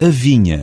a vinha.